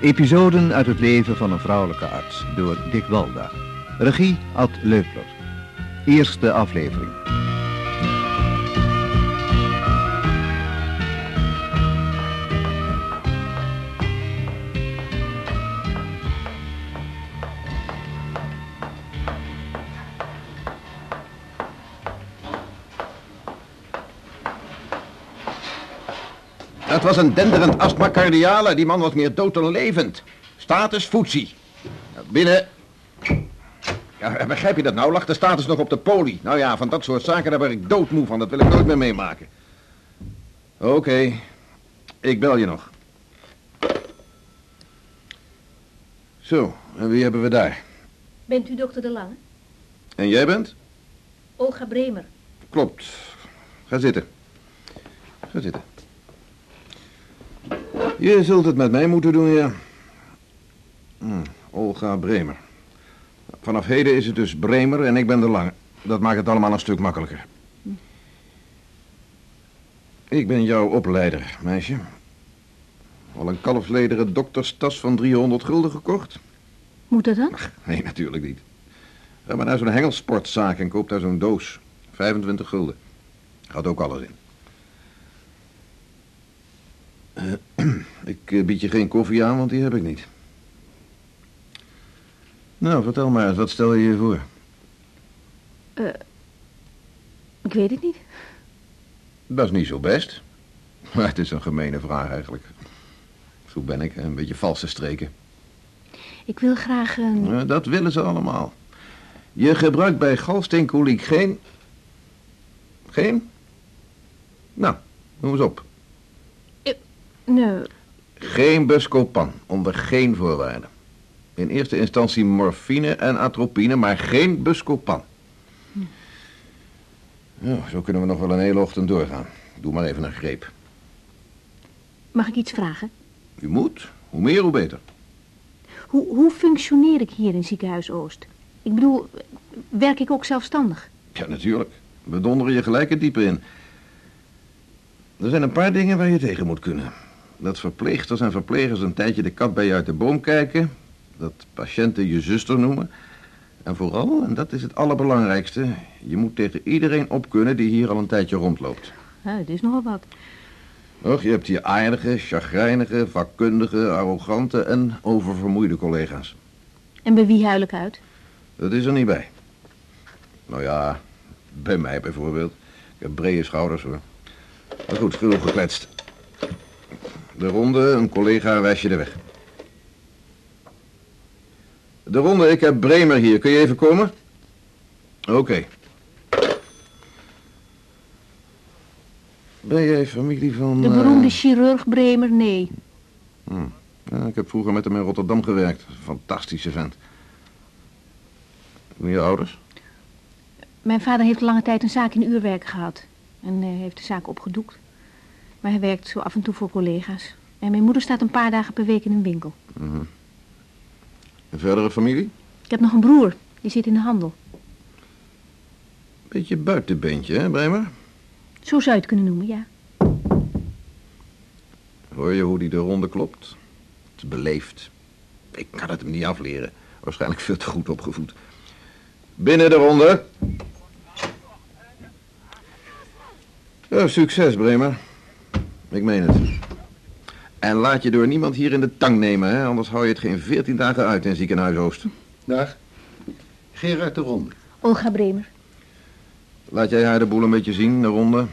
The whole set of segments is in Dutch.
Episoden uit het leven van een vrouwelijke arts door Dick Walda. Regie Ad Leupler. Eerste aflevering. Was een denderend astma cardiale. Die man was meer dood dan levend. Status Futsi. Binnen. Ja, begrijp je dat nou? Lag de status nog op de poli? Nou ja, van dat soort zaken daar ben ik doodmoe van. Dat wil ik nooit meer meemaken. Oké. Ik bel je nog. Zo, en wie hebben we daar? Bent u dokter De Lange? En jij bent? Olga Bremer. Klopt. Ga zitten. Ga zitten. Je zult het met mij moeten doen, ja. Hm, Olga Bremer. Vanaf heden is het dus Bremer en ik ben de Lange. Dat maakt het allemaal een stuk makkelijker. Ik ben jouw opleider, meisje. Al een kalfslederen dokterstas van 300 gulden gekocht? Moet dat dan? Nee, natuurlijk niet. Ga maar naar zo'n hengelsportzaak en koop daar zo'n doos. 25 gulden. Gaat ook alles in. Eh, ik eh, bied je geen koffie aan, want die heb ik niet. Nou, vertel maar eens, wat stel je je voor? Ik weet het niet. Dat is niet zo best. Maar het is een gemene vraag eigenlijk. Zo ben ik, een beetje valse streken. Ik wil graag een... Dat willen ze allemaal. Je gebruikt bij galsteenkoliek geen... Geen? Nou, noem eens op. Nee, Geen buscopan, onder geen voorwaarden. In eerste instantie morfine en atropine, maar geen buscopan. Ja, zo kunnen we nog wel een hele ochtend doorgaan. Doe maar even een greep. mag ik iets vragen? U moet. Hoe meer, hoe beter. Hoe, hoe functioneer ik hier in ziekenhuis Oost? Ik bedoel, werk ik ook zelfstandig? Ja, natuurlijk. We donderen je gelijk het diepe in. Er zijn een paar dingen waar je tegen moet kunnen. Dat verpleegsters en verplegers een tijdje de kat bij je uit de boom kijken. Dat patiënten je zuster noemen. En vooral, en dat is het allerbelangrijkste... je moet tegen iedereen opkunnen die hier al een tijdje rondloopt. Ja, het is nogal wat. Och, je hebt hier aardige, chagrijnige, vakkundige, arrogante en oververmoeide collega's. En bij wie huil ik uit? Dat is er niet bij. Nou ja, bij mij bijvoorbeeld. Ik heb brede schouders hoor. Maar goed, genoeg gekletst. De ronde, een collega wijs je de weg. De ronde, ik heb Bremer hier. Kun je even komen? Oké. Ben jij familie van... De eh, beroemde chirurg Bremer? Nee. Ja, ik heb vroeger met hem in Rotterdam gewerkt. Fantastische vent. En je ouders? Mijn vader heeft lange tijd een zaak in uurwerk gehad. En eh, heeft de zaak opgedoekt. Maar hij werkt zo af en toe voor collega's. En mijn moeder staat een paar dagen per week in een winkel. Een verdere familie? Ik heb nog een broer. Die zit in de handel. Beetje buitenbeentje, hè, Bremer? Zo zou je het kunnen noemen, ja. Hoor je hoe die de ronde klopt? Het is beleefd. Ik kan het hem niet afleren. Waarschijnlijk veel te goed opgevoed. Binnen de ronde. Ja, succes, Bremer. Ik meen het. En laat je door niemand hier in de tang nemen, hè? anders hou je het geen veertien dagen uit in ziekenhuis Oost. Dag. Gerard de Ronde. Olga Bremer. Laat jij haar de boel een beetje zien, de ronde.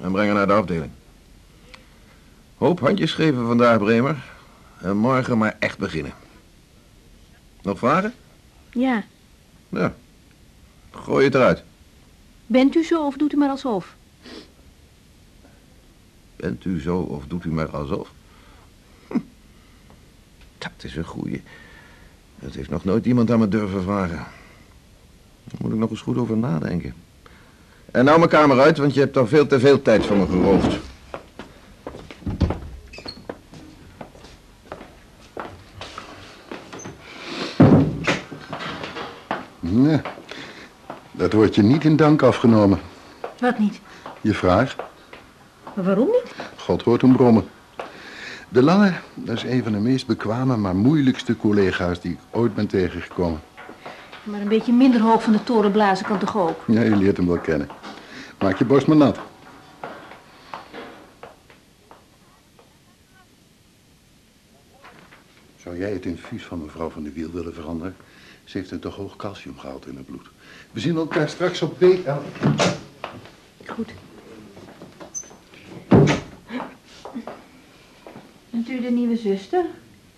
En breng haar naar de afdeling. Hoop handjes geven vandaag, Bremer. En morgen maar echt beginnen. Nog vragen? Ja. Ja. Gooi het eruit. Bent u zo of doet u maar alsof? Bent u zo of doet u maar alsof? Hm. Dat is een goeie. Dat heeft nog nooit iemand aan me durven vragen. Daar moet ik nog eens goed over nadenken. En nou mijn kamer uit, want je hebt al veel te veel tijd van me geroofd. Nee, dat wordt je niet in dank afgenomen. Wat niet? Je vraag? Maar waarom niet? God hoort hem brommen. De Lange, dat is een van de meest bekwame, maar moeilijkste collega's die ik ooit ben tegengekomen. Maar een beetje minder hoog van de toren blazen kan toch ook? Ja, je leert hem wel kennen. Maak je borst maar nat. Zou jij het infuus van mevrouw van de Wiel willen veranderen? Ze heeft een te hoog calciumgehalte in het bloed. We zien elkaar straks op B11. Goed. Bent u de nieuwe zuster?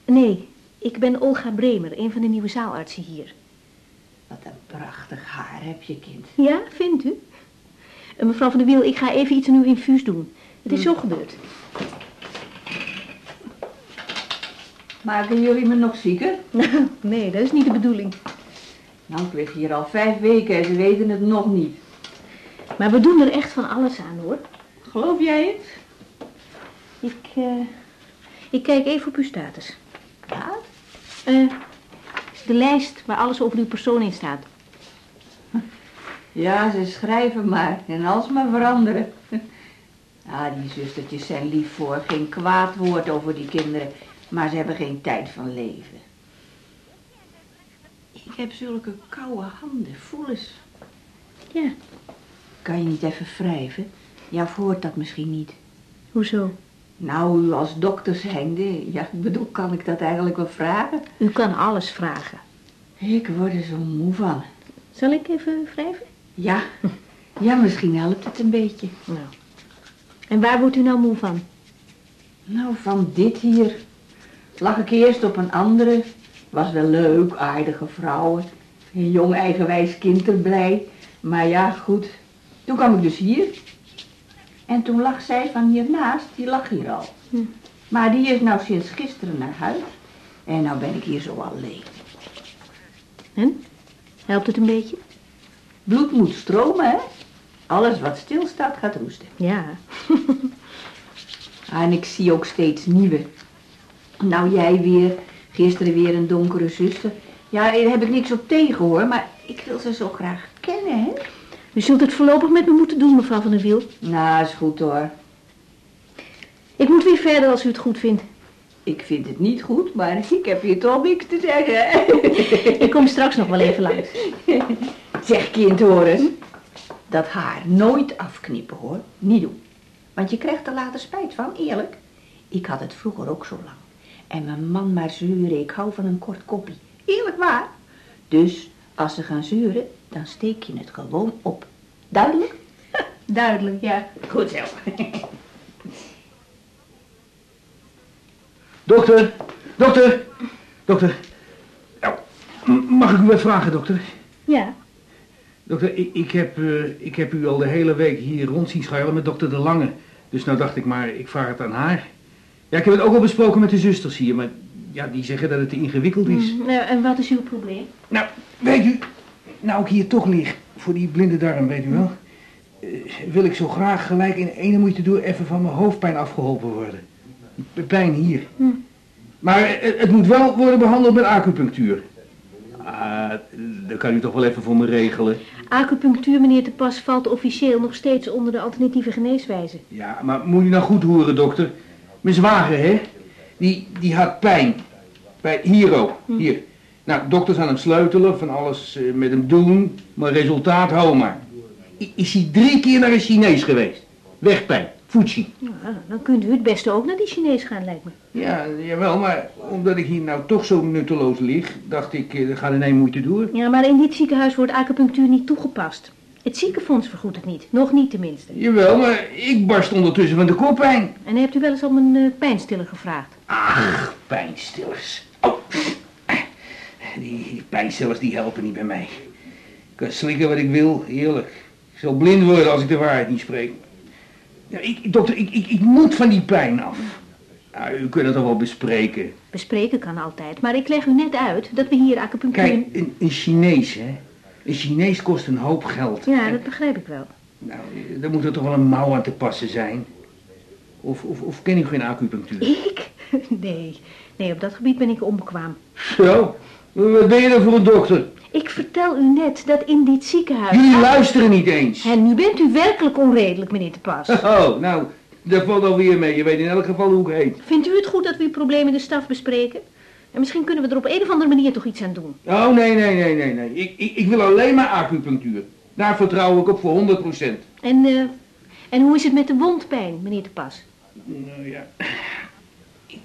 Nee, ik ben Olga Bremer, een van de nieuwe zaalartsen hier. Wat een prachtig haar heb je, kind. Ja, vindt u? Eh, mevrouw van der Wiel, ik ga even iets aan uw infuus doen. Het is zo gebeurd. Maken jullie me nog zieker? Nou, nee, dat is niet de bedoeling. Nou, ik lig hier al vijf weken en ze weten het nog niet. Maar we doen er echt van alles aan, hoor. Geloof jij het? Ik, eh, ik kijk even op uw status. Ja? Eh, de lijst waar alles over uw persoon in staat. Ja, ze schrijven maar en alsmaar veranderen. Ah, die zustertjes zijn lief voor. Geen kwaad woord over die kinderen. Maar ze hebben geen tijd van leven. Ik heb zulke koude handen. Voel eens. Ja, Kan je niet even wrijven? Ja, of hoort dat misschien niet? hoezo? Nou, u als dokter zijnde, ja, ik bedoel, kan ik dat eigenlijk wel vragen? U kan alles vragen. Ik word er zo moe van. Zal ik even wrijven? Ja, ja, misschien helpt het een beetje. Nou. En waar wordt u nou moe van? Nou, van dit hier. Lag ik eerst op een andere. Was wel leuk, aardige vrouwen. Een jong eigenwijs kind erbij. Maar ja, goed. Toen kwam ik dus hier. En toen lag zij van hiernaast, die lag hier al. Hm. Maar die is nou sinds gisteren naar huis. En nou ben ik hier zo alleen. En? Helpt het een beetje? Bloed moet stromen, hè? Alles wat stilstaat gaat roesten. Ja. Ah, en ik zie ook steeds nieuwe. Nou, jij weer. Gisteren weer een donkere zuster. Ja, daar heb ik niks op tegen hoor, maar ik wil ze zo graag kennen, hè? U zult het voorlopig met me moeten doen, mevrouw van der Wiel. Nou, is goed hoor. Ik moet weer verder als u het goed vindt. Ik vind het niet goed, maar ik heb hier toch niks te zeggen. Ik kom straks nog wel even langs. Zeg kind, hoor eens. Dat haar nooit afknippen hoor. Niet doen. Want je krijgt er later spijt van, eerlijk. Ik had het vroeger ook zo lang. En mijn man maar zeuren, ik hou van een kort koppie. Eerlijk waar. Dus als ze gaan zeuren, dan steek je het gewoon op. Duidelijk? Duidelijk, ja. Goed zo. Dokter, dokter, dokter. Nou, mag ik u wat vragen, dokter? Ja. Dokter, ik, ik, heb, eh, ik heb u al de hele week hier rond zien schuilen met dokter De Lange. Dus nou dacht ik maar, ik vraag het aan haar. Ja, ik heb het ook al besproken met de zusters hier, maar ja, die zeggen dat het te ingewikkeld is. Mm, nou, en wat is uw probleem? Nou, weet u, nou ik hier toch lig, voor die blinde darm, weet u wel, eh, wil ik zo graag gelijk in ene moeite door even van mijn hoofdpijn afgeholpen worden. De Pijn hier. Hm. Maar het, het moet wel worden behandeld met acupunctuur. Ah, dat kan u toch wel even voor me regelen. Acupunctuur, meneer Te Pas, valt officieel nog steeds onder de alternatieve geneeswijze. Ja, maar moet u nou goed horen, dokter. Mijn zwager, hè, die, die had pijn. Bij Hiro, hier. Nou, dokters aan hem sleutelen, van alles eh, met hem doen, maar resultaat hou maar. I- Is hij drie keer naar een Chinees geweest. Wegpijn, Fuji. Nou, dan kunt u het beste ook naar die Chinees gaan, lijkt me. Ja, jawel, maar omdat ik hier nou toch zo nutteloos lig, dacht ik, eh, dat gaat in één moeite door. Ja, maar in dit ziekenhuis wordt acupunctuur niet toegepast. Het ziekenfonds vergoedt het niet. Nog niet tenminste. Jawel, maar ik barst ondertussen van de koppijn. En hebt u wel eens om een eh, pijnstiller gevraagd? Ach, pijnstillers. Oh. Die, die pijnstillers die helpen niet bij mij. Ik kan slikken wat ik wil, heerlijk. Ik zal blind worden als ik de waarheid niet spreek. Ja, ik, dokter, ik, ik, ik moet van die pijn af. U kunt het toch wel bespreken. Bespreken kan altijd, maar ik leg u net uit dat we hier acupunctuur... Kijk, een, een Chinees, hè. Een Chinees kost een hoop geld. Ja, dat begrijp ik wel. Nou, daar moet er toch wel een mouw aan te passen zijn. Of, of, of ken u geen acupunctuur? Ik? Nee, nee, op dat gebied ben ik onbekwaam. Zo, wat ben je dan voor een dokter? Ik vertel u net dat in dit ziekenhuis... Jullie luisteren niet eens. En nu bent u werkelijk onredelijk, meneer Te Pas. Oh, nou, Dat valt alweer mee. Je weet in elk geval hoe ik heet. Vindt u het goed dat we uw probleem in de staf bespreken? En misschien kunnen we er op een of andere manier toch iets aan doen. Oh, nee, nee, nee, nee, nee. Ik, ik, ik wil alleen maar acupunctuur. Daar vertrouw ik op voor 100%. En, eh, en hoe is het met de wondpijn, meneer de Pas? Nou ja,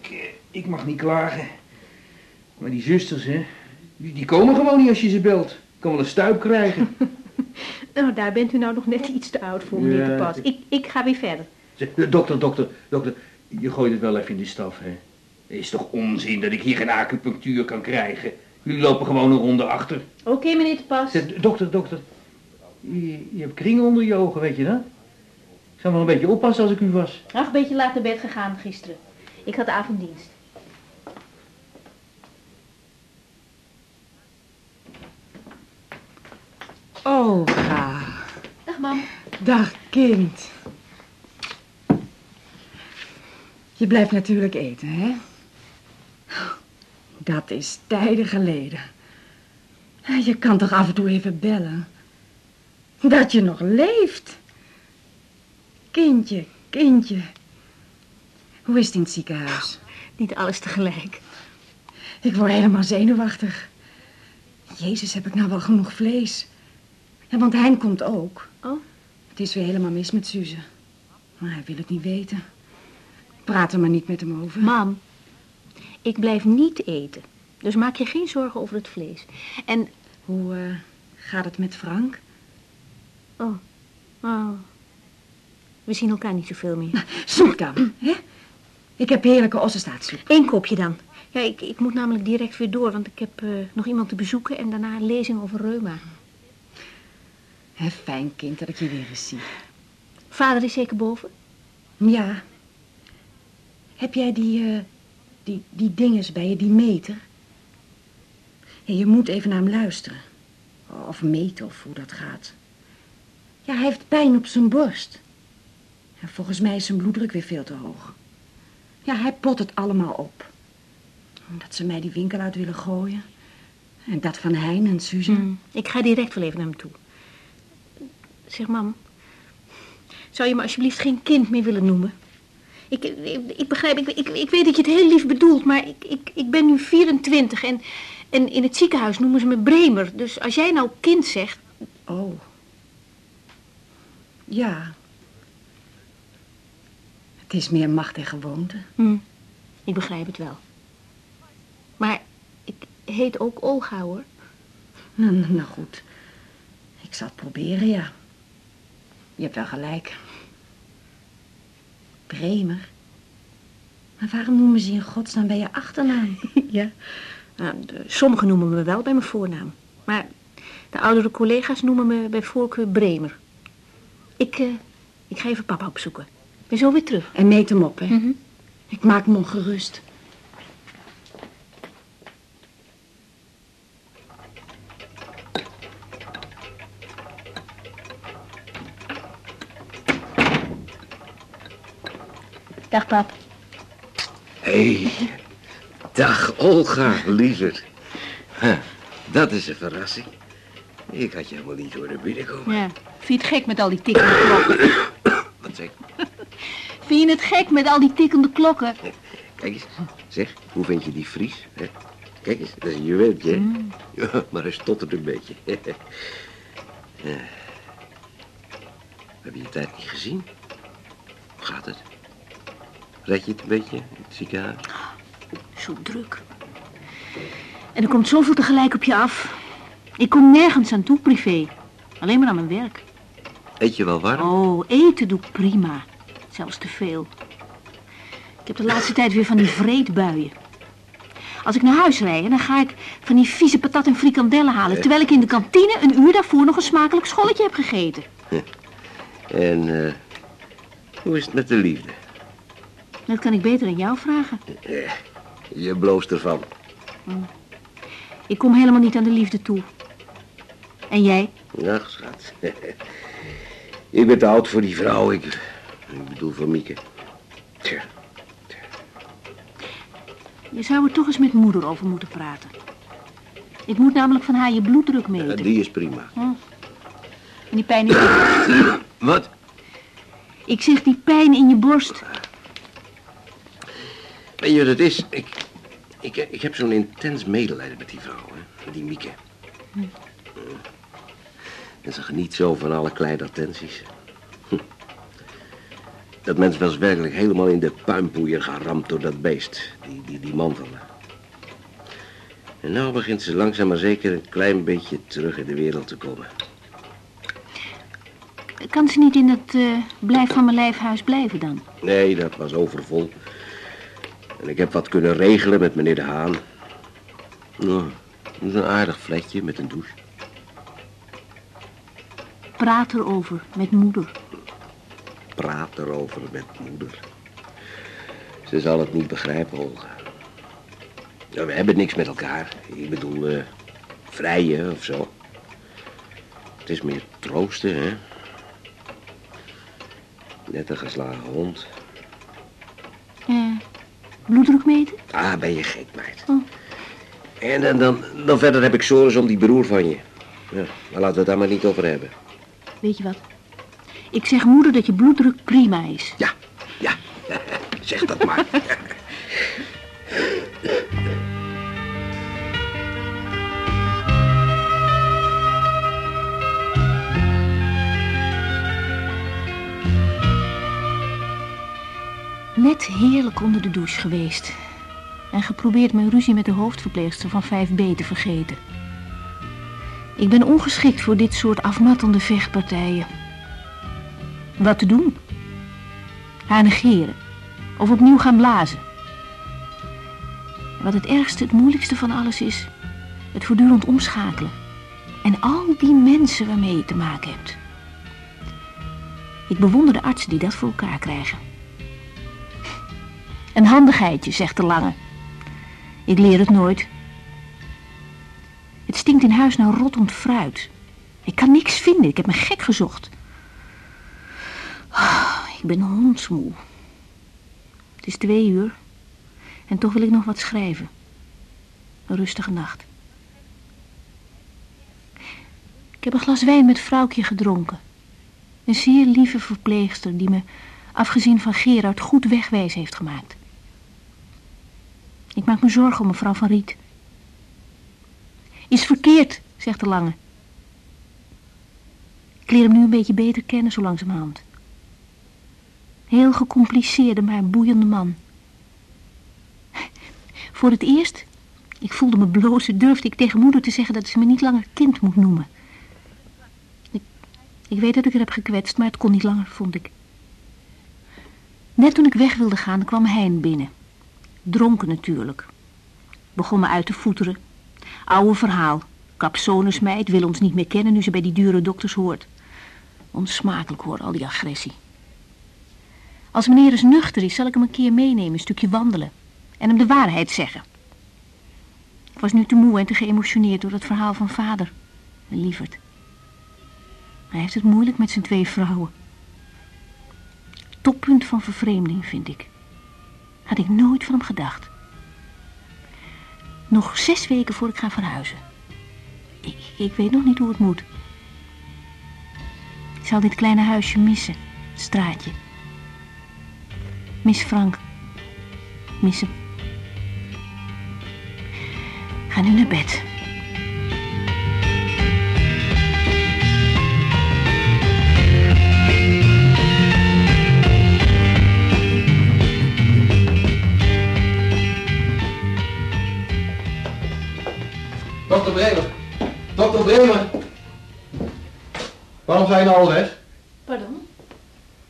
ik, eh, ik mag niet klagen. Maar die zusters, hè, die, die komen gewoon niet als je ze belt. Ik kan wel een stuip krijgen. Nou, daar bent u nou nog net iets te oud voor, meneer Ja, de Pas. ik- Ik, ga weer verder. Eh, dokter, dokter, dokter, je gooit het wel even in de staf, hè. Het is toch onzin dat ik hier geen acupunctuur kan krijgen? Jullie lopen gewoon een ronde achter. Oké, meneer de Pas. Dokter, dokter, je, je hebt kringen onder je ogen, weet je dat? Ik zou wel een beetje oppassen als ik u was. Ach, een beetje laat naar bed gegaan gisteren. Ik had avonddienst. Olga. Dag, mam. Dag, kind. Je blijft natuurlijk eten, hè? Dat is tijden geleden. Je kan toch af en toe even bellen? Dat je nog leeft. Kindje, kindje. Hoe is het in het ziekenhuis? Niet alles tegelijk. Ik word helemaal zenuwachtig. Jezus, heb ik nou wel genoeg vlees? Ja, want Hein komt ook. Oh? Het is weer helemaal mis met Suze. Maar hij wil het niet weten. Praat er maar niet met hem over. Mam, ik blijf niet eten. Dus maak je geen zorgen over het vlees. En, Hoe eh, gaat het met Frank? oh, oh. We zien elkaar niet zoveel meer. Zoek dan, hè? Ik heb heerlijke ossenstaartsoep. Eén kopje dan. Ja, ik, ik moet namelijk direct weer door, want ik heb eh, nog iemand te bezoeken en daarna een lezing over reuma. Hè, fijn kind dat ik je weer eens zie. Vader is zeker boven? Ja. Heb jij die, eh, die, die dinges bij je, die meter? Ja, je moet even naar hem luisteren. Of meten of hoe dat gaat. Ja, hij heeft pijn op zijn borst. Ja, volgens mij is zijn bloeddruk weer veel te hoog. Ja, hij pot het allemaal op. Dat ze mij die winkel uit willen gooien. En dat van Hein en Suze. Hm, Ik ga direct wel even naar hem toe. Zeg, mam. Zou je me alsjeblieft geen kind meer willen noemen? Ik, ik, ik begrijp, ik, ik, ik weet dat je het heel lief bedoelt, maar ik, ik, ik ben nu 24 en, en in het ziekenhuis noemen ze me Bremer. Dus als jij nou kind zegt, Oh. Ja. Het is meer macht en gewoonte. hm, ik begrijp het wel. Maar ik heet ook Olga, hoor. Nou, nou, nou goed. Ik zal het proberen, ja. Je hebt wel gelijk. Bremer. Maar waarom noemen ze je in godsnaam bij je achternaam? Ja. Nou, sommigen noemen me wel bij mijn voornaam. Maar de oudere collega's noemen me bij voorkeur Bremer. Ik, eh, ik ga even papa opzoeken. Ik ben zo weer terug. En meet hem op, hè. Mhm. Ik maak me ongerust. Dag, pap. Hé, hey, dag Olga, lieverd. Huh, dat is een verrassing. Ik had je helemaal niet horen binnenkomen. Ja. Vind je het gek met al die klokken? Wat zeg Vind je het gek met al die tikkende klokken? Kijk eens, zeg, hoe vind je die Fries? Hè? Kijk eens, dat is een juweeltje, hè? Ja, maar hij stottert een beetje. ja. Heb je je tijd niet gezien? Hoe gaat het? Red je het een beetje in het ziekenhuis? Zo druk. En er komt zoveel tegelijk op je af. Ik kom nergens aan toe, privé. Alleen maar aan mijn werk. Eet je wel warm? Oh, eten doe ik prima. Zelfs te veel. Ik heb de laatste tijd weer van die vreedbuien. Als ik naar huis rijd, dan ga ik van die vieze patat en frikandellen halen... terwijl ik in de kantine een uur daarvoor nog een smakelijk scholletje heb gegeten. En eh, hoe is het met de liefde? Dat kan ik beter aan jou vragen. Je bloost ervan. Ik kom helemaal niet aan de liefde toe. En jij? Ja, schat. ik ben te oud voor die vrouw. Ik, ik bedoel voor Mieke. Tja, Je zou er toch eens met moeder over moeten praten. Ik moet namelijk van haar je bloeddruk meten. die is prima. En die pijn is... Wat? Ik zeg die pijn in je borst. Weet je wat het is? Ik, ik, ik heb zo'n intens medelijden met die vrouw, hè? met die Mieke. Hm. En ze geniet zo van alle kleine attenties. Dat mens was werkelijk helemaal in de puinpoeier geramd door dat beest. Die, die, die man van haar. En nou begint ze langzaam maar zeker een klein beetje terug in de wereld te komen. Kan ze niet in het uh, blijf van mijn lijfhuis blijven dan? Nee, dat was overvol. En ik heb wat kunnen regelen met meneer De Haan. Nou, dat is een aardig flatje met een douche. Praat erover met moeder. Praat erover met moeder. Ze zal het niet begrijpen, Olga. Ja, we hebben niks met elkaar. Ik bedoel, uh, vrijen of zo. Het is meer troosten, hè. Net een geslagen hond. Uh, bloeddruk meten? Ah, ben je gek, meid. Oh. En, en dan, dan verder heb ik zorgen om die broer van je. Ja, maar laten we het daar maar niet over hebben. Weet je wat? Ik zeg moeder dat je bloeddruk prima is. Ja, ja. zeg dat maar. Net heerlijk onder de douche geweest. En geprobeerd mijn ruzie met de hoofdverpleegster van 5B te vergeten. Ik ben ongeschikt voor dit soort afmattende vechtpartijen. Wat te doen? Haar negeren. Of opnieuw gaan blazen. Wat het ergste, het moeilijkste van alles is... het voortdurend omschakelen. En al die mensen waarmee je te maken hebt. Ik bewonder de artsen die dat voor elkaar krijgen. Een handigheidje, zegt de lange. Ik leer het nooit. Het stinkt in huis naar rottend fruit. Ik kan niks vinden, ik heb me gek gezocht. Ik ben hondsmoe. Het is twee uur. En toch wil ik nog wat schrijven. Een rustige nacht. Ik heb een glas wijn met vrouwtje gedronken. Een zeer lieve verpleegster die me, afgezien van Gerard, goed wegwijs heeft gemaakt. Ik maak me zorgen om mevrouw van Riet. Is verkeerd, zegt de lange. Ik leer hem nu een beetje beter kennen, zo langzamerhand. Heel gecompliceerde, maar boeiende man. Voor het eerst, ik voelde me blozen, durfde ik tegen moeder te zeggen dat ze me niet langer kind moet noemen. Ik, ik weet dat ik er heb gekwetst, maar het kon niet langer, vond ik. Net toen ik weg wilde gaan, kwam Hein binnen. Dronken natuurlijk. Begon me uit te voeteren. Oude verhaal. Capsonesmeid wil ons niet meer kennen nu ze bij die dure dokters hoort. Onsmakelijk hoor, al die agressie. Als meneer eens nuchter is, zal ik hem een keer meenemen, een stukje wandelen. En hem de waarheid zeggen. Ik was nu te moe en te geëmotioneerd door het verhaal van vader. Lieverd. Hij heeft het moeilijk met zijn twee vrouwen. Toppunt van vervreemding, vind ik. Had ik nooit van hem gedacht. Nog zes weken voor ik ga verhuizen. Ik, ik weet nog niet hoe het moet. Ik zal dit kleine huisje missen. Het straatje. Miss Frank. Miss hem. Ga nu naar bed. Dokter Bremer. Dokter Bremer. Waarom ga je nou al weg? Pardon?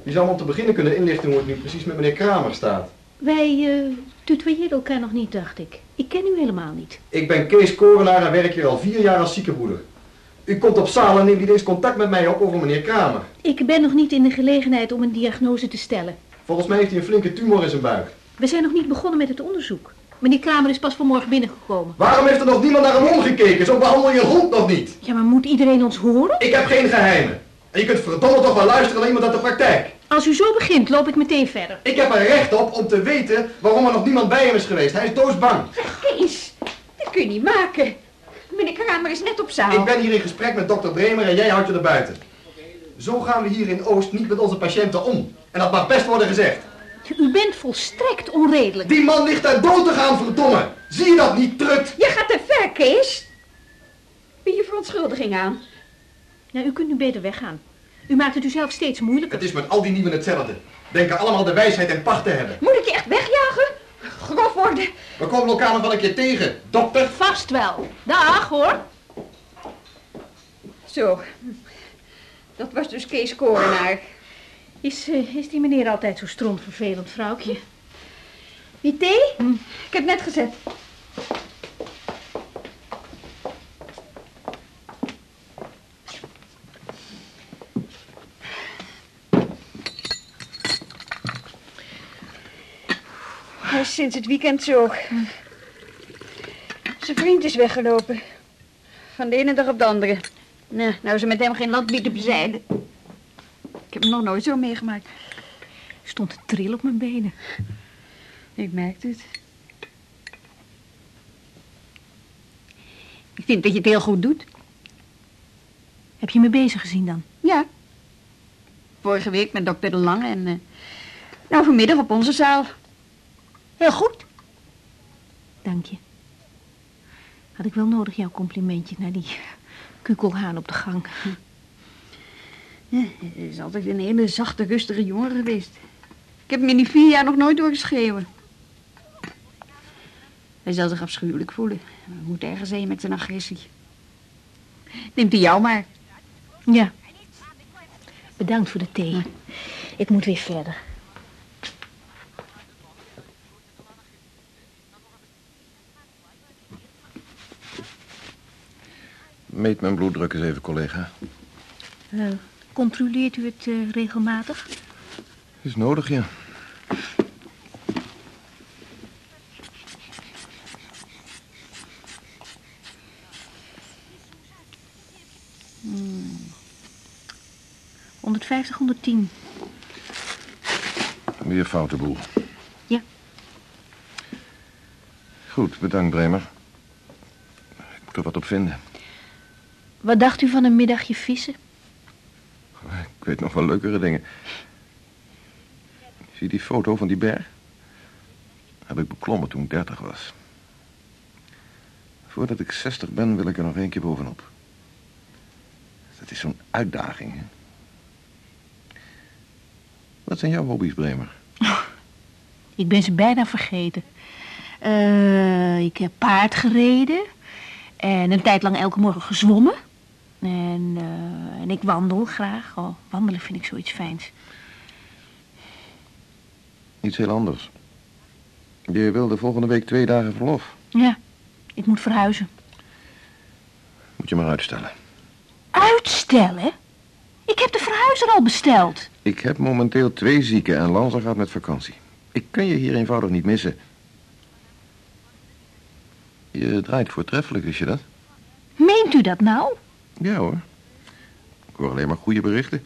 Je zou om te beginnen kunnen inlichten hoe het nu precies met meneer Kramer staat. Wij uh, elkaar nog niet, dacht ik. Ik ken u helemaal niet. Ik ben Kees Korenaar en werk hier al vier jaar als ziekenbroeder. U komt op zaal en neemt niet eens contact met mij op over meneer Kramer. Ik ben nog niet in de gelegenheid om een diagnose te stellen. Volgens mij heeft hij een flinke tumor in zijn buik. We zijn nog niet begonnen met het onderzoek. Meneer Kramer is pas vanmorgen binnengekomen. Waarom heeft er nog niemand naar hem omgekeken? Zo behandel je een hond nog niet. Ja, maar moet iedereen ons horen? Ik heb geen geheimen. En je kunt verdomme toch wel luisteren naar iemand uit de praktijk. Als u zo begint, loop ik meteen verder. Ik heb er recht op om te weten waarom er nog niemand bij hem is geweest. Hij is doodsbang. Kees, dat kun je niet maken. Meneer Kramer is net op zaal. Ik ben hier in gesprek met dokter Bremer en jij houdt je er buiten. Zo gaan we hier in Oost niet met onze patiënten om. En dat mag best worden gezegd. U bent volstrekt onredelijk. Die man ligt daar dood te gaan, verdomme. Zie je dat niet, trut? Je gaat te ver, Kees. Wie je verontschuldiging aan? Nou, u kunt nu beter weggaan. U maakt het u zelf steeds moeilijker. Het is met al die nieuwen hetzelfde. Denken allemaal de wijsheid en pacht te hebben. Moet ik je echt wegjagen? Grof worden. We komen elkaar nog wel een keer tegen, dokter. Vast wel. Dag, hoor. Zo. Dat was dus Kees Korenaar. Is, eh, is die meneer altijd zo strontvervelend, vrouwtje? Die thee? Ik heb net gezet. Is sinds het weekend zo. Zijn vriend is weggelopen. Van de ene dag op de andere. Nou, nou er met hem geen land te bezijden. Ik heb hem nog nooit zo meegemaakt. Ik stond te trillen op mijn benen. Ik merkte het. Ik vind dat je het heel goed doet. Heb je me bezig gezien dan? Ja. Vorige week met dokter De Lange en... eh, nou, vanmiddag op onze zaal. Heel goed. Dank je. Had ik wel nodig jouw complimentje naar die kukelhaan op de gang. Ja, hij is altijd een hele zachte, rustige jongen geweest. Ik heb hem in die vier jaar nog nooit doorgeschreeuwen. Hij zal zich afschuwelijk voelen. Hij moet ergens heen met zijn agressie. Neemt hij jou maar. Ja. Bedankt voor de thee. Ik moet weer verder. Meet mijn bloeddruk eens even, collega. Eh, controleert u het eh, regelmatig? Is nodig, ja. Hmm. 150, 110. Weer foute boel. Ja. Goed, bedankt, Bremer. Ik moet er wat op vinden. Wat dacht u van een middagje vissen? Ik weet nog wel leukere dingen. Zie je die foto van die berg? Heb ik beklommen toen ik 30 was. Voordat ik 60 ben, wil ik er nog één keer bovenop. Dat is zo'n uitdaging, hè? Wat zijn jouw hobby's, Bremer? Ik ben ze bijna vergeten. Eh, ik heb paard gereden. En een tijd lang elke morgen gezwommen. En, eh, en ik wandel graag. Oh, wandelen vind ik zoiets fijns. Iets heel anders. Je wilde volgende week twee dagen verlof. Ja, ik moet verhuizen. Moet je maar uitstellen. Uitstellen? Ik heb de verhuizer al besteld. Ik heb momenteel twee zieken en Lanza gaat met vakantie. Ik kan je hier eenvoudig niet missen. Je draait voortreffelijk, wist je dat? Meent u dat nou? Ja hoor. Ik hoor alleen maar goede berichten.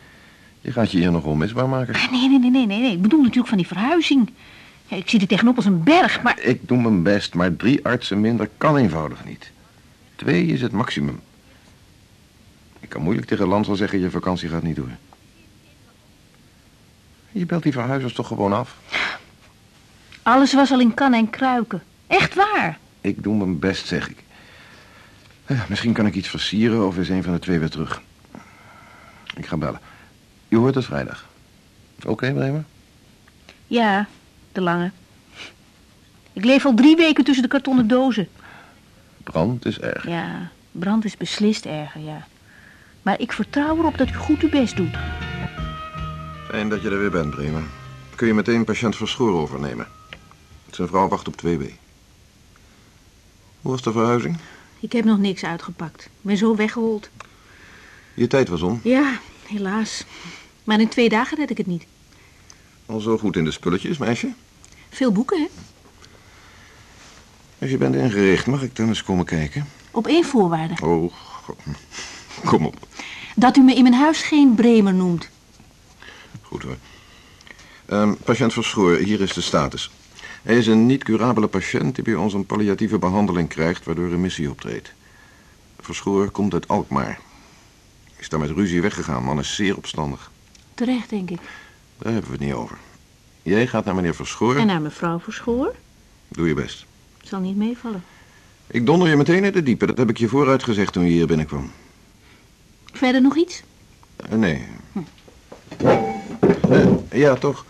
Je gaat je hier nog onmisbaar maken. Nee, nee, nee, nee, nee. nee. Ik bedoel natuurlijk van die verhuizing. Ja, ik zie er tegenop als een berg, maar... Ik doe mijn best, maar drie artsen minder kan eenvoudig niet. Twee is het maximum. Ik kan moeilijk tegen Lanza zeggen, je vakantie gaat niet door. Je belt die verhuizers toch gewoon af? Alles was al in kannen en kruiken. Echt waar. Ik doe mijn best, zeg ik. Eh, misschien kan ik iets versieren of is een van de twee weer terug. Ik ga bellen. Je hoort het vrijdag. Oké, Bremer? Ja, de lange. Ik leef al drie weken tussen de kartonnen dozen. Brand is erg. Ja, brand is beslist erger, ja. Maar ik vertrouw erop dat u goed uw best doet. Fijn dat je er weer bent, Bremer. Kun je meteen patiënt Verschoor overnemen. Zijn vrouw wacht op 2B. Hoe was de verhuizing? Ik heb nog niks uitgepakt. Ik ben zo weggehold. Je tijd was om. Ja, helaas. Maar in twee dagen red ik het niet. Al zo goed in de spulletjes, meisje. Veel boeken, hè? Als je bent ingericht, mag ik dan eens komen kijken? Op één voorwaarde. Oh, kom op. Dat u me in mijn huis geen Bremer noemt. Goed hoor. Ehm, patiënt Verschoor, hier is de status. Hij is een niet curabele patiënt die bij ons een palliatieve behandeling krijgt... waardoor remissie optreedt. Verschoor komt uit Alkmaar. Is daar met ruzie weggegaan. Man is zeer opstandig. Terecht, denk ik. Daar hebben we het niet over. Jij gaat naar meneer Verschoor. En naar mevrouw Verschoor? Doe je best. Zal niet meevallen. Ik donder je meteen in de diepe. Dat heb ik je vooruit gezegd toen je hier binnenkwam. Verder nog iets? Eh, nee. Eh, ja, toch.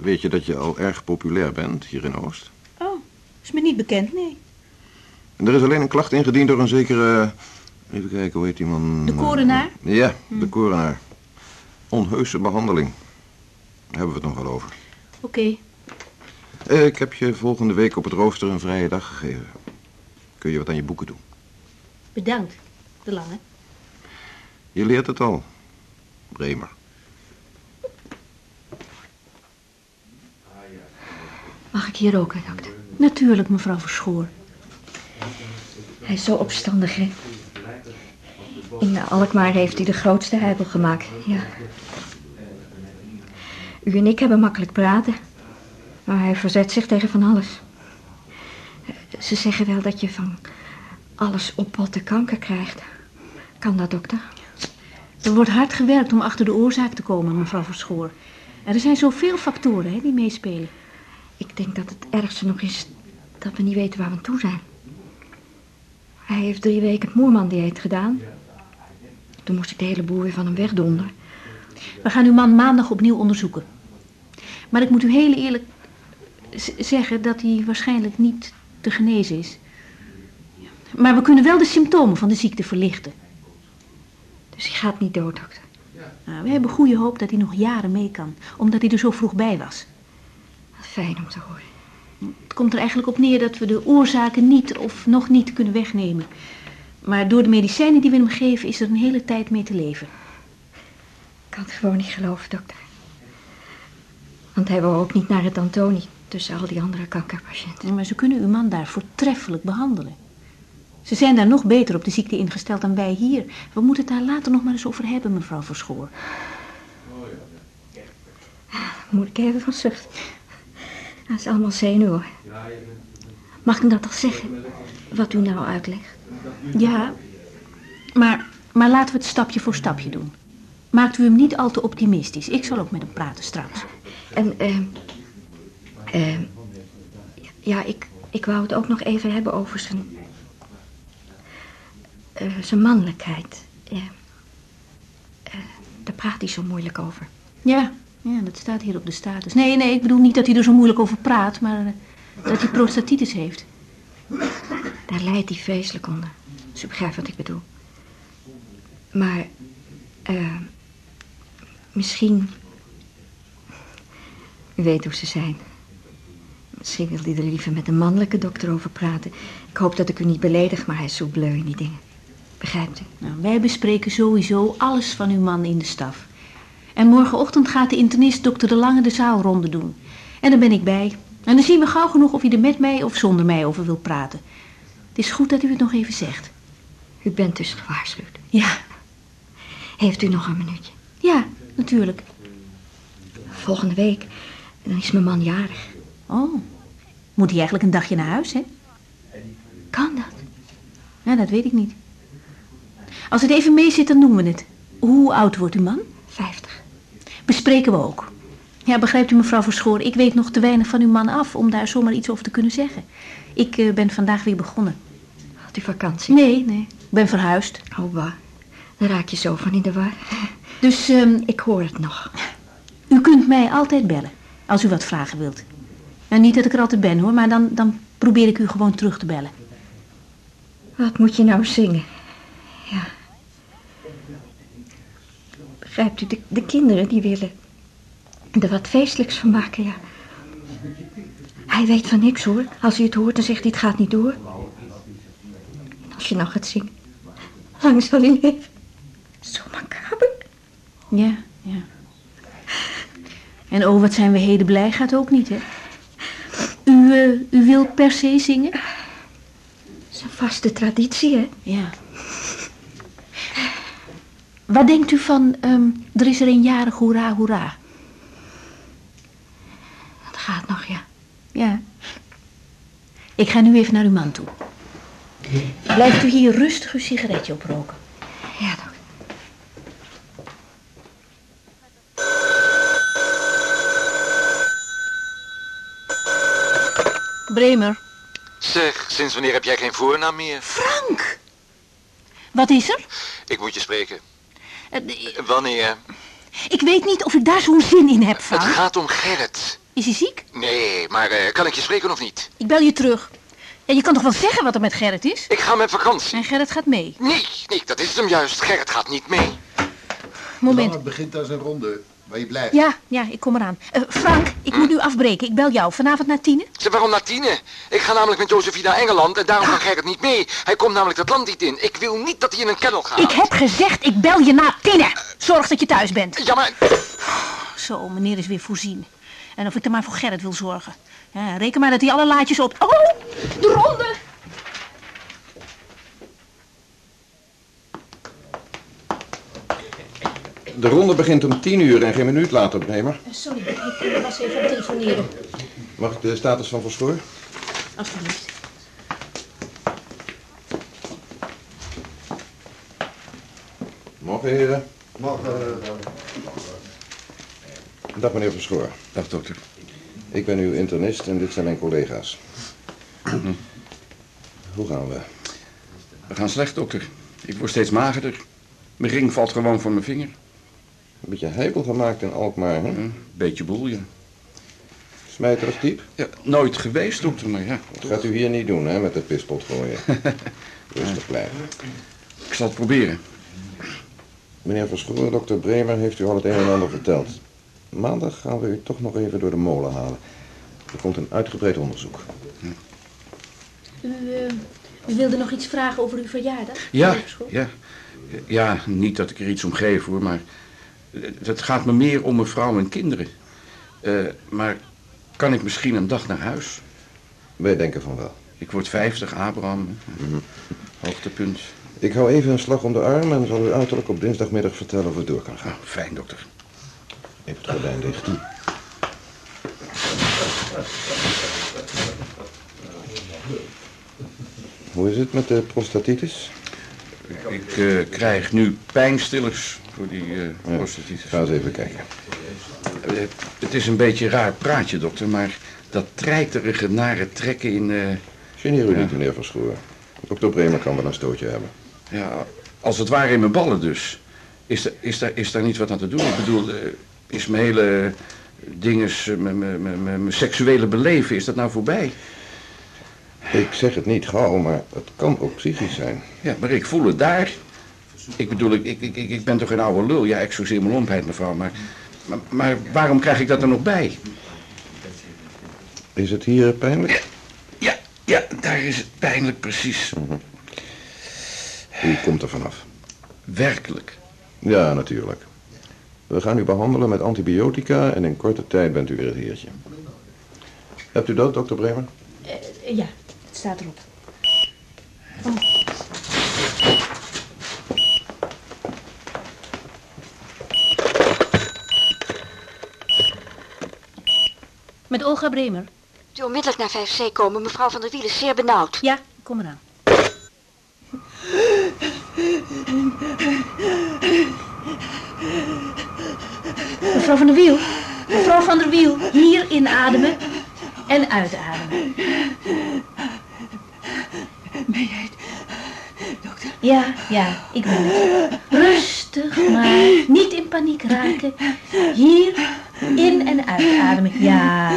Weet je dat je al erg populair bent hier in Oost? Oh, is me niet bekend, nee. En er is alleen een klacht ingediend door een zekere... Even kijken, hoe heet die man? De korenaar? Ja, de korenaar. Onheuse behandeling. Daar hebben we het nog wel over. Oké. Eh, ik heb je volgende week op het rooster een vrije dag gegeven. Kun je wat aan je boeken doen? Bedankt, de lange. Je leert het al. Bremer. Mag ik hier roken, dokter? Natuurlijk, mevrouw Verschoor. Hij is zo opstandig, hè? In Alkmaar heeft hij de grootste heibel gemaakt, ja. U en ik hebben makkelijk praten. Maar hij verzet zich tegen van alles. Ze zeggen wel dat je van alles oppotte kanker krijgt. Kan dat, dokter? Er wordt hard gewerkt om achter de oorzaak te komen, mevrouw Verschoor. Er zijn zoveel factoren hè, die meespelen. Ik denk dat het ergste nog is dat we niet weten waar we aan toe zijn. Hij heeft drie weken het moerman-dieet gedaan. Toen moest ik de hele boel weer van hem wegdonderen. We gaan uw man maandag opnieuw onderzoeken. Maar ik moet u heel eerlijk zeggen dat hij waarschijnlijk niet te genezen is. Maar we kunnen wel de symptomen van de ziekte verlichten. Dus hij gaat niet dood, dokter. Nou, we hebben goede hoop dat hij nog jaren mee kan, omdat hij er zo vroeg bij was. Fijn om te horen. Het komt er eigenlijk op neer dat we de oorzaken niet of nog niet kunnen wegnemen. Maar door de medicijnen die we hem geven is er een hele tijd mee te leven. Ik kan het gewoon niet geloven, dokter. Want hij wou ook niet naar het Antoni tussen al die andere kankerpatiënten. Maar ze kunnen uw man daar voortreffelijk behandelen. Ze zijn daar nog beter op de ziekte ingesteld dan wij hier. We moeten het daar later nog maar eens over hebben, mevrouw Verschoor. Moet ik even van zucht. Dat is allemaal zenuwen. Mag ik dat al zeggen? Wat u nou uitlegt? Ja, maar, maar laten we het stapje voor stapje doen. Maakt u hem niet al te optimistisch. Ik zal ook met hem praten straks. En, eh, ja, ik, ik wou het ook nog even hebben over zijn, eh, zijn mannelijkheid. Ja. Eh, daar praat hij zo moeilijk over. Ja, ja, dat staat hier op de status. Nee, nee, ik bedoel niet dat hij er zo moeilijk over praat, maar eh, dat hij prostatitis heeft. Daar lijdt hij vreselijk onder. Ze begrijpt wat ik bedoel. Maar, eh, misschien... U weet hoe ze zijn. Misschien wil hij er liever met een mannelijke dokter over praten. Ik hoop dat ik u niet beledig, maar hij is zo bleu in die dingen. Begrijpt u? Nou, wij bespreken sowieso alles van uw man in de staf. En morgenochtend gaat de internist dokter De Lange de zaalronde doen. En dan ben ik bij. En dan zien we gauw genoeg of hij er met mij of zonder mij over wil praten. Het is goed dat u het nog even zegt. U bent dus gewaarschuwd. Ja, Heeft u nog een minuutje? ja, natuurlijk. Volgende week, dan is mijn man jarig. Oh, moet hij eigenlijk een dagje naar huis, hè? Kan dat? Ja, dat weet ik niet. Als het even mee zit, dan doen we het. Hoe oud wordt uw man? Bespreken we ook. Ja, begrijpt u mevrouw Verschoor, ik weet nog te weinig van uw man af om daar zomaar iets over te kunnen zeggen. Ik eh, ben vandaag weer begonnen. Had u vakantie? Nee, nee, ik ben verhuisd. Oh, waar? Daar raak je zo van in de war. Dus ehm, Ik hoor het nog. u kunt mij altijd bellen, als u wat vragen wilt. Nou, niet dat ik er altijd ben hoor, maar dan, dan probeer ik u gewoon terug te bellen. Wat moet je nou zingen? Ja. Begrijpt u, de, de kinderen die willen er wat feestelijks van maken, ja. Hij weet van niks hoor. Als hij het hoort, dan zegt hij het gaat niet door. Als je nou gaat zingen, lang zal hij leven. Zo macaber. Ja, ja. En oh, wat zijn we heden blij, gaat ook niet, hè? U, eh, u wil per se zingen? Dat is een vaste traditie, hè? Ja. Wat denkt u van, ehm, er is er een jarig, hoera, hoera? Dat gaat nog, ja. Ja. Ik ga nu even naar uw man toe. Blijft u hier rustig uw sigaretje oproken. Ja, dank. Bremer. Zeg, sinds wanneer heb jij geen voornaam meer? Frank! Wat is er? Ik moet je spreken. Eh, Wanneer? Ik weet niet of ik daar zo'n zin in heb, Het Frank. gaat om Gerrit. Is hij ziek? Nee, maar eh, kan ik je spreken of niet? Ik bel je terug. Ja, je kan toch wel zeggen wat er met Gerrit is? Ik ga met vakantie. En Gerrit gaat mee. Nee, nee, dat is het hem juist. Gerrit gaat niet mee. Moment. Het begint aan zijn ronde, waar je blijft. Ja, ja, ik kom eraan. Eh, Frank, ik moet nu afbreken. Ik bel jou vanavond na tienen. Zeg, waarom naar Tine? Ik ga namelijk met Josephine naar Engeland en daarom kan Gerrit niet mee. Hij komt namelijk dat land niet in. Ik wil niet dat hij in een kennel gaat. Ik heb gezegd, ik bel je na tienen. Zorg dat je thuis bent. Ja, maar... Zo, meneer is weer voorzien. En of ik er maar voor Gerrit wil zorgen. Ja, reken maar dat hij alle laadjes op... Oh, de ronde! De ronde begint om tien uur en geen minuut later, Bremer. Eh, Sorry, ik was even aan het telefoneren. Mag ik de status van Verschoor? Alsjeblieft. Morgen, heren. Morgen. Dag, meneer Verschoor. Dag, dokter. Ik ben uw internist en dit zijn mijn collega's. Hoe gaan we? We gaan slecht, dokter. Ik word steeds magerder. Mijn ring valt gewoon van mijn vinger. Een beetje heibel gemaakt in Alkmaar, hè? Een beetje boel, ja. Smijterig diep? ja. Nooit geweest, dokter, maar ja. Dat gaat u hier niet doen, hè, met het pispot gooien. Rustig blijven. Ik zal het proberen. Meneer Verschoor, dokter Bremer heeft u al het een en ander verteld. Maandag gaan we u toch nog even door de molen halen. Er komt een uitgebreid onderzoek. U, eh, u wilde nog iets vragen over uw verjaardag? Ja, ja. Ja, niet dat ik er iets om geef, hoor, maar... Het gaat me meer om mijn vrouw en kinderen. Eh, maar kan ik misschien een dag naar huis? Wij denken van wel. Ik word 50, Abraham. Hoogtepunt. Ik hou even een slag om de arm en zal u uiterlijk op dinsdagmiddag vertellen of het door kan gaan. Ah, fijn, dokter. Even het gordijn dicht. Hoe is het met de prostatitis? Ik eh, krijg nu pijnstillers voor die eh prostatitis. Ga eens even kijken. Eh, het is een beetje een raar praatje, dokter, maar dat treiterige nare trekken in... eh, Geneer u Ja. niet, meneer Verschoor. Dokter Bremer kan wel een stootje hebben. ja, als het ware in mijn ballen dus. Is, er, is, daar, is daar niet wat aan te doen? Ik bedoel, is mijn hele dinges, mijn seksuele beleven, is dat nou voorbij? Ik zeg het niet gauw, maar het kan ook psychisch zijn. Ja, maar ik voel het daar. Ik bedoel, ik, ik, ik, ik ben toch geen oude lul? Ja, excuseer mijn lompheid, mevrouw, maar, maar... Maar waarom krijg ik dat er nog bij? Is het hier pijnlijk? Ja, ja, daar is het pijnlijk precies. U komt er vanaf. Werkelijk. Ja, natuurlijk. We gaan u behandelen met antibiotica en in korte tijd bent u weer het heertje. Hebt u dat, dokter Bremer? Eh, ja, staat erop. Met Olga Bremer. U onmiddellijk naar 5C komen. Mevrouw van der Wiel is zeer benauwd. Ja, kom eraan. Mevrouw van der Wiel. Mevrouw van der Wiel. Hier inademen en uitademen. Ben jij het, dokter? Ja, ja, ik ben het. Rustig maar. Niet in paniek raken. Hier in en uitademen. Ja,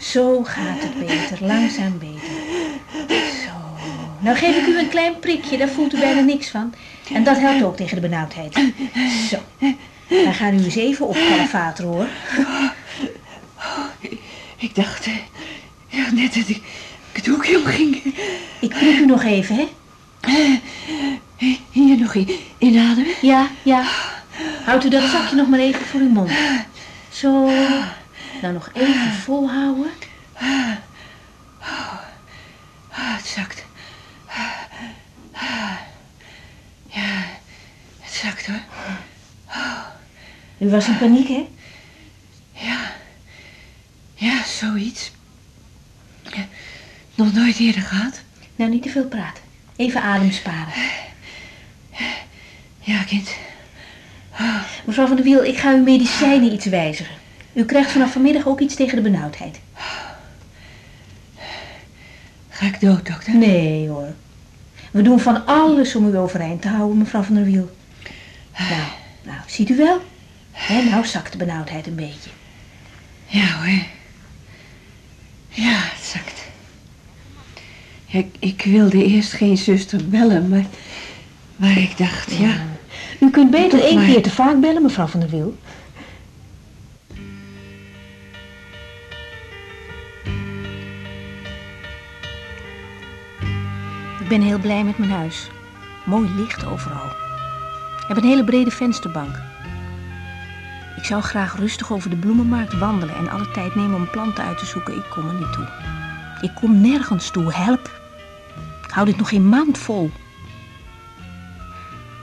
zo gaat het beter. Langzaam beter. Zo. Nou geef ik u een klein prikje. Daar voelt u bijna niks van. En dat helpt ook tegen de benauwdheid. Zo. Dan gaan u eens even op kalafater hoor. Ik dacht, eh, ja, net dat ik het hoekje omging. Ik prik u nog even, hè? Hier nog in, inademen. Ja, ja. Houdt u dat zakje nog maar even voor uw mond. Zo. Nou, nog even volhouden. Het zakt. Ja, het zakt hoor. U was in paniek, hè? Ja, ja, zoiets. Nog nooit eerder gehad. Nou, niet te veel praten. Even adem sparen. Ja, kind. Mevrouw van der Wiel, ik ga uw medicijnen iets wijzigen. U krijgt vanaf vanmiddag ook iets tegen de benauwdheid. Ga ik dood, dokter? Nee hoor. We doen van alles om u overeind te houden, mevrouw van der Wiel. Nou, nou, ziet u wel? Hè, nou zakt de benauwdheid een beetje. Ja hoor. Ja, het zakt. Ik, ik wilde eerst geen zuster bellen, maar, maar ik dacht, ja. U kunt beter één maar. keer te vaak bellen, mevrouw van der Wiel. Ik ben heel blij met mijn huis. Mooi licht overal. Ik heb een hele brede vensterbank. Ik zou graag rustig over de bloemenmarkt wandelen en alle tijd nemen om planten uit te zoeken. Ik kom er niet toe. Ik kom nergens toe. Help. Ik hou dit nog geen maand vol.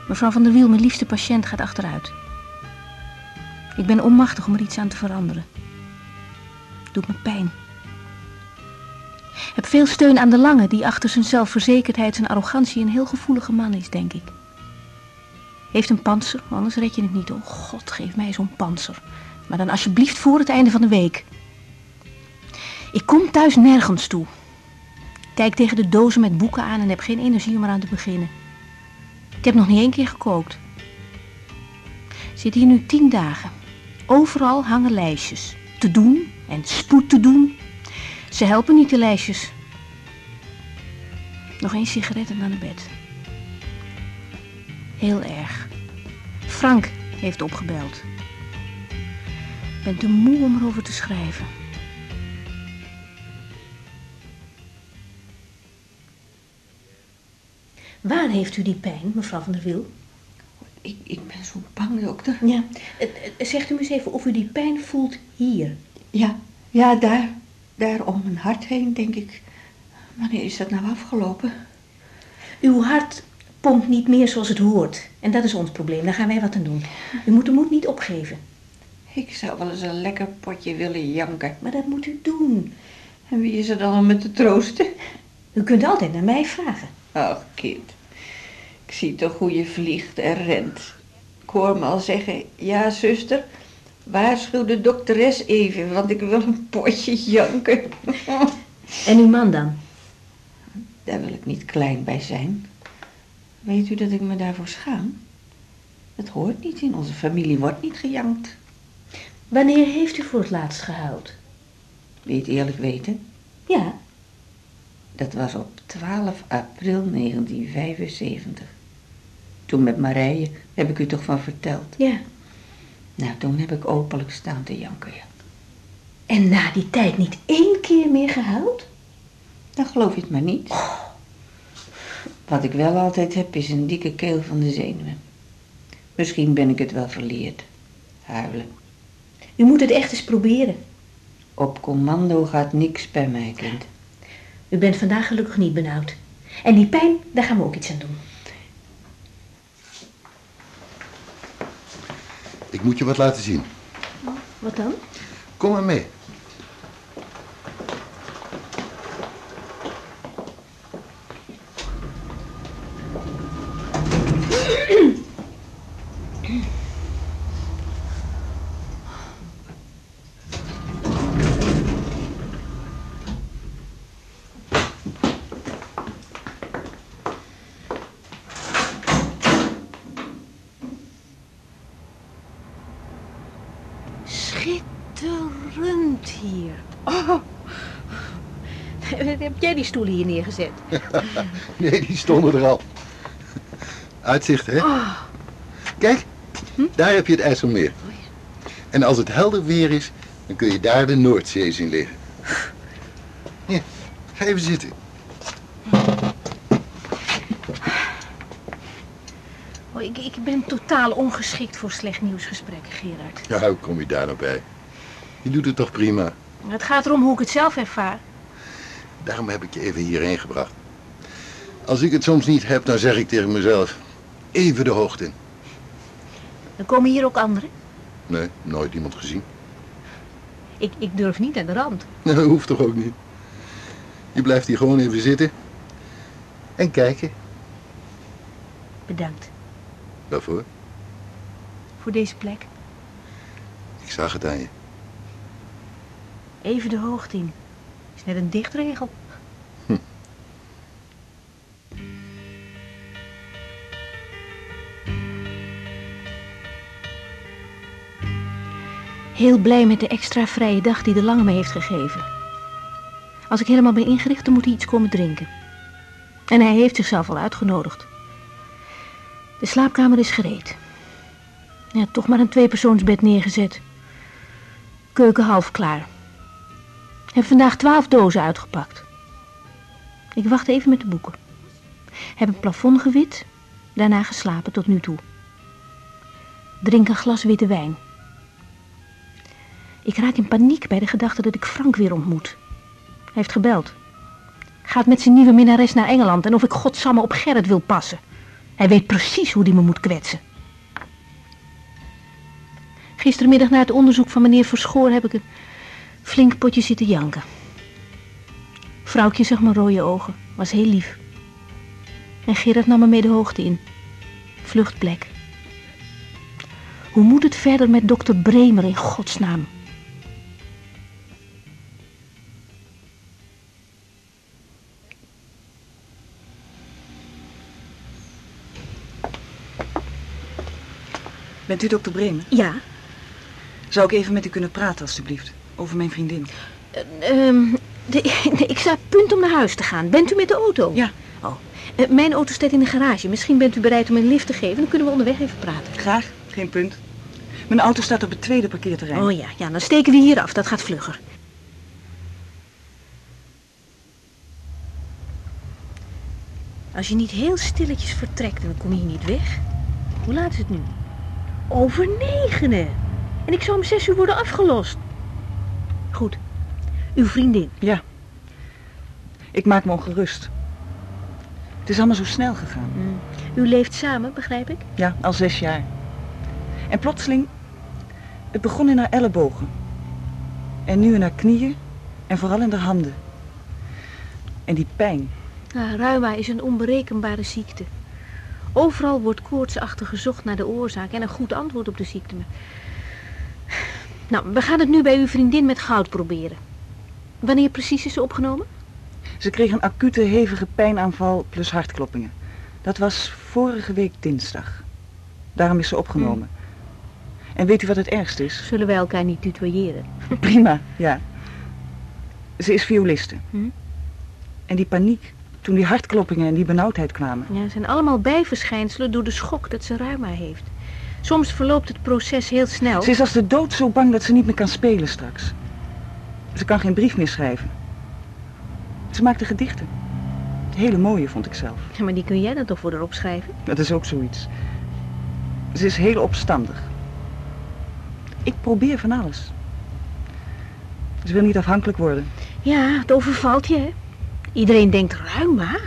Mevrouw van der Wiel, mijn liefste patiënt, gaat achteruit. Ik ben onmachtig om er iets aan te veranderen. Doet me pijn. Heb veel steun aan de lange, die achter zijn zelfverzekerdheid en arrogantie een heel gevoelige man is, denk ik. Heeft een panzer, anders red je het niet. Oh god, geef mij zo'n panzer. Maar dan alsjeblieft voor het einde van de week. Ik kom thuis nergens toe. Kijk tegen de dozen met boeken aan en heb geen energie om eraan te beginnen. Ik heb nog niet één keer gekookt. Zit hier nu tien dagen. Overal hangen lijstjes. Te doen en spoed te doen. Ze helpen niet de lijstjes. Nog één sigaret en dan naar bed. Heel erg. Frank heeft opgebeld. Ik ben te moe om erover te schrijven. Waar heeft u die pijn, mevrouw van der Wiel? Ik, ik ben zo bang, dokter. Ja, eh, eh, zegt u me eens even of u die pijn voelt hier. Ja, ja, daar, daar om mijn hart heen, denk ik. Wanneer is dat nou afgelopen? Uw hart pompt niet meer zoals het hoort. En dat is ons probleem. Daar gaan wij wat aan doen. U moet de moed niet opgeven. Ik zou wel eens een lekker potje willen janken. Maar dat moet u doen. En wie is er dan om me te troosten? U kunt altijd naar mij vragen. Ach, kind. Ik zie toch hoe je vliegt en rent. Ik hoor me al zeggen, ja, zuster, waarschuw de dokteres even, want ik wil een potje janken. En uw man dan? Daar wil ik niet klein bij zijn. Weet u dat ik me daarvoor schaam? Het hoort niet in onze familie, wordt niet gejankt. Wanneer heeft u voor het laatst gehuild? Wil je het eerlijk weten? Ja. Dat was op 12 april 1975. Toen met Marije heb ik u toch van verteld. Ja. Nou, toen heb ik openlijk staan te janken, ja. En na die tijd niet één keer meer gehuild? Dan geloof je het maar niet. Wat ik wel altijd heb is een dikke keel van de zenuwen. Misschien ben ik het wel verleerd. Huilen. U moet het echt eens proberen. Op commando gaat niks bij mij, kind. U bent vandaag gelukkig niet benauwd. En die pijn, daar gaan we ook iets aan doen. Ik moet je wat laten zien. Wat dan? Kom maar mee. Schitterend hier. Oh. Heb jij die stoelen hier neergezet? nee, die stonden er al. Uitzicht, hè? Kijk, daar heb je het IJsselmeer. En als het helder weer is, dan kun je daar de Noordzee zien liggen. Hier, ga even zitten. Oh, ik, ik ben totaal ongeschikt voor slecht nieuwsgesprekken, Gerard. Ja, hoe kom je daar nou bij? Je doet het toch prima. Het gaat erom hoe ik het zelf ervaar. Daarom heb ik je even hierheen gebracht. Als ik het soms niet heb, dan zeg ik tegen mezelf... Even de hoogte in. Er komen hier ook anderen. Nee, nooit iemand gezien. Ik, ik durf niet aan de rand. Dat hoeft toch ook niet. Je blijft hier gewoon even zitten. En kijken. Bedankt Waarvoor? voor deze plek. Ik zag het aan je. Even de hoogte in. Met net een dichtregel. Hm. Heel blij met de extra vrije dag die de lange me heeft gegeven. Als ik helemaal ben ingericht, dan moet hij iets komen drinken. En hij heeft zichzelf al uitgenodigd. De slaapkamer is gereed. Ja, toch maar een tweepersoonsbed neergezet. Keuken half klaar. Heb vandaag twaalf dozen uitgepakt. Ik wacht even met de boeken. Heb een plafond gewit, daarna geslapen tot nu toe. Drink een glas witte wijn. Ik raak in paniek bij de gedachte dat ik Frank weer ontmoet. Hij heeft gebeld. Gaat met zijn nieuwe minnares naar Engeland en of ik godsamme op Gerrit wil passen. Hij weet precies hoe die me moet kwetsen. Gistermiddag na het onderzoek van meneer Verschoor heb ik een flink potje zitten janken. Vrouwtje zag mijn rode ogen, was heel lief. En Gerrit nam me mee de hoogte in. Vluchtplek. Hoe moet het verder met dokter Bremer in godsnaam? Bent u dokter Bremer? Ja. Zou ik even met u kunnen praten, alstublieft? Over mijn vriendin. Ehm, de, nee, ik sta punt om naar huis te gaan. Bent u met de auto? Ja. Oh, eh, mijn auto staat in de garage. Misschien bent u bereid om een lift te geven. Dan kunnen we onderweg even praten. Graag, geen punt. Mijn auto staat op het tweede parkeerterrein. Oh ja, ja, dan steken we hier af. Dat gaat vlugger. Als je niet heel stilletjes vertrekt, dan kom je hier niet weg. Hoe laat is het nu? Over negenen. En ik zou om zes uur worden afgelost. Goed. Uw vriendin. Ja. Ik maak me ongerust. Het is allemaal zo snel gegaan. Mm. U leeft samen, begrijp ik? Ja, al zes jaar. En plotseling, het begon in haar ellebogen. En nu in haar knieën en vooral in haar handen. En die pijn. Nou, reuma is een onberekenbare ziekte. Overal wordt koortsachtig gezocht naar de oorzaak en een goed antwoord op de ziekte. Nou, we gaan het nu bij uw vriendin met goud proberen. Wanneer precies is ze opgenomen? Ze kreeg een acute hevige pijnaanval plus hartkloppingen. Dat was vorige week dinsdag. Daarom is ze opgenomen. En weet u wat het ergste is? Zullen wij elkaar niet tutoyeren? Prima, ja. Ze is violiste. Hm? En die paniek, toen die hartkloppingen en die benauwdheid kwamen. Ja, het zijn allemaal bijverschijnselen door de schok dat ze reuma heeft. Soms verloopt het proces heel snel. Ze is als de dood zo bang dat ze niet meer kan spelen straks. Ze kan geen brief meer schrijven. Ze maakte gedichten. Hele mooie, vond ik zelf. Ja, maar die kun jij dan toch voor erop schrijven? Dat is ook zoiets. Ze is heel opstandig. Ik probeer van alles. Ze wil niet afhankelijk worden. Ja, het overvalt je, hè? Iedereen denkt reuma.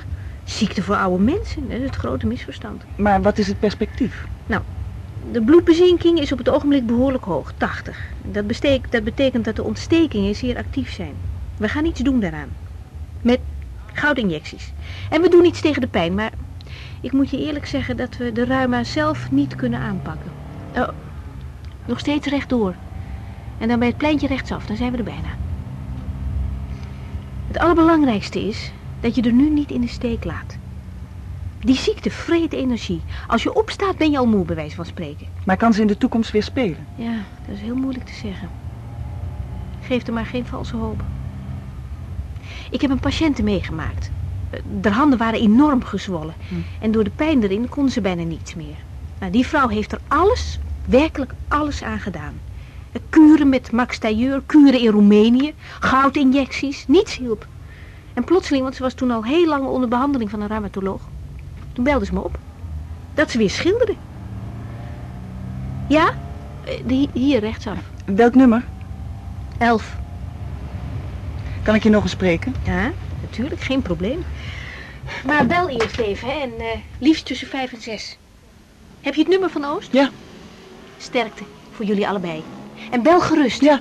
Ziekte voor oude mensen, dat is het grote misverstand. Maar wat is het perspectief? Nou, de bloedbezinking is op het ogenblik behoorlijk hoog, 80. Dat, betekent dat de ontstekingen zeer actief zijn. We gaan iets doen daaraan. Met goudinjecties. En we doen iets tegen de pijn, maar ik moet je eerlijk zeggen dat we de reuma zelf niet kunnen aanpakken. Oh, nog steeds rechtdoor. En dan bij het pleintje rechtsaf, dan zijn we er bijna. Het allerbelangrijkste is dat je er nu niet in de steek laat. Die ziekte vreet energie. Als je opstaat ben je al moe, bij wijze van spreken. Maar kan ze in de toekomst weer spelen? Ja, dat is heel moeilijk te zeggen. Geef er maar geen valse hoop. Ik heb een patiënte meegemaakt. Eh, De handen waren enorm gezwollen. En door de pijn erin kon ze bijna niets meer. Nou, die vrouw heeft er alles, werkelijk alles aan gedaan. Eh, Kuren met Max Tailleur, kuren in Roemenië, goudinjecties, niets hielp. En plotseling, want ze was toen al heel lang onder behandeling van een rheumatoloog. Toen belde ze me op. Dat ze weer schilderde. Ja? Eh, die- Hier, rechtsaf. Welk nummer? Elf. Kan ik je nog eens spreken? Ja, natuurlijk, geen probleem. Maar bel eerst even, hè, en eh, liefst tussen vijf en zes. Heb je het nummer van Oost? Ja. Sterkte, voor jullie allebei. En bel gerust. Ja.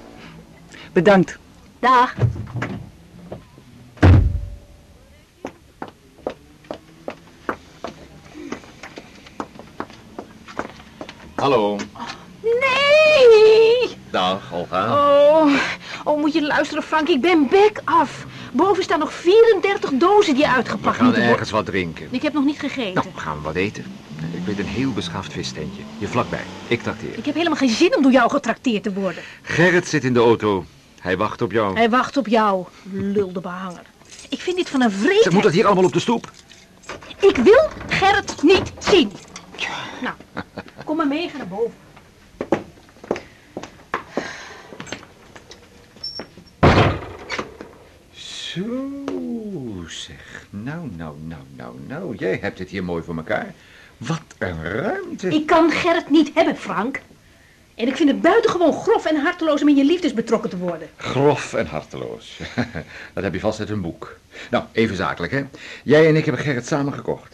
Bedankt. Dag. Hallo. Nee! Dag, Olga. Oh, oh, moet je luisteren, Frank, ik ben bek af. Boven staan nog 34 dozen die uitgepakt We gaan moeten worden. ergens wat drinken. Ik heb nog niet gegeten. Nou, gaan we wat eten. Ik weet een heel beschaafd vistentje. Hier vlakbij. Ik trakteer. Ik heb helemaal geen zin om door jou getrakteerd te worden. Gerrit zit in de auto. Hij wacht op jou. Hij wacht op jou, lulde behanger. Ik vind dit van een vreemd. Ze moet dat hier allemaal op de stoep? Ik wil Gerrit niet zien. Nou, kom maar mee, ga naar boven. Zo, zeg. Nou, nou, nou, nou, nou. Jij hebt het hier mooi voor elkaar. Wat een ruimte. Ik kan Gerrit niet hebben, Frank. En ik vind het buitengewoon grof en harteloos om in je liefdes betrokken te worden. Grof en harteloos. dat heb je vast uit een boek. Nou, even zakelijk, hè. Jij en ik hebben Gerrit samen gekocht.